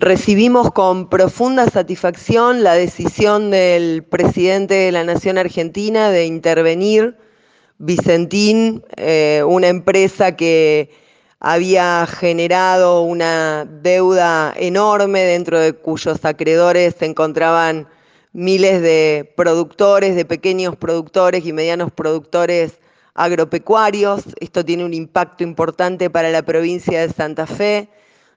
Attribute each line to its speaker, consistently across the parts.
Speaker 1: Recibimos con profunda satisfacción la decisión del presidente de la Nación Argentina de intervenir Vicentín, eh, una empresa que había generado una deuda enorme dentro de cuyos acreedores se encontraban miles de productores, de pequeños productores y medianos productores agropecuarios. Esto tiene un impacto importante para la provincia de Santa Fe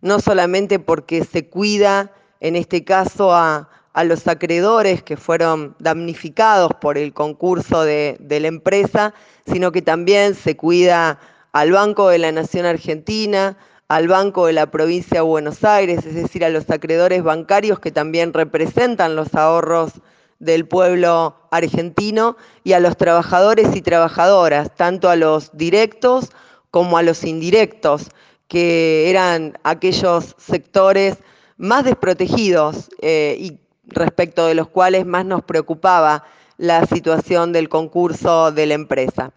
Speaker 1: no solamente porque se cuida, en este caso, a, los acreedores que fueron damnificados por el concurso de, la empresa, sino que también se cuida al Banco de la Nación Argentina, al Banco de la Provincia de Buenos Aires, es decir, a los acreedores bancarios que también representan los ahorros del pueblo argentino y a los trabajadores y trabajadoras, tanto a los directos como a los indirectos que eran aquellos sectores más desprotegidos eh, y respecto de los cuales más nos preocupaba la situación del concurso de la empresa.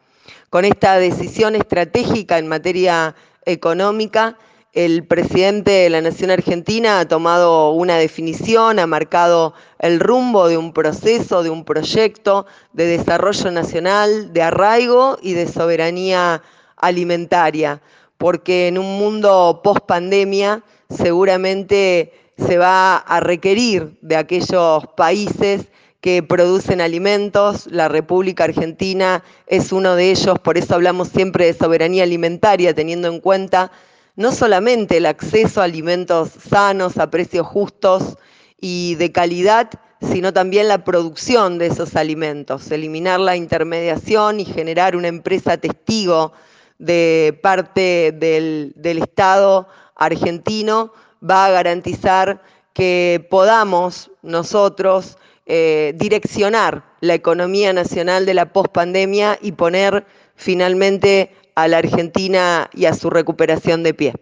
Speaker 1: Con esta decisión estratégica en materia económica, el presidente de la Nación Argentina ha tomado una definición, ha marcado el rumbo de un proceso, de un proyecto de desarrollo nacional, de arraigo y de soberanía alimentaria porque en un mundo post pandemia seguramente se va a requerir de aquellos países que producen alimentos, la República Argentina es uno de ellos, por eso hablamos siempre de soberanía alimentaria, teniendo en cuenta no solamente el acceso a alimentos sanos, a precios justos y de calidad, sino también la producción de esos alimentos, eliminar la intermediación y generar una empresa testigo de parte del, Estado argentino va a garantizar que podamos nosotros eh, direccionar la economía nacional de la pospandemia y poner finalmente a la Argentina y a su recuperación de pie.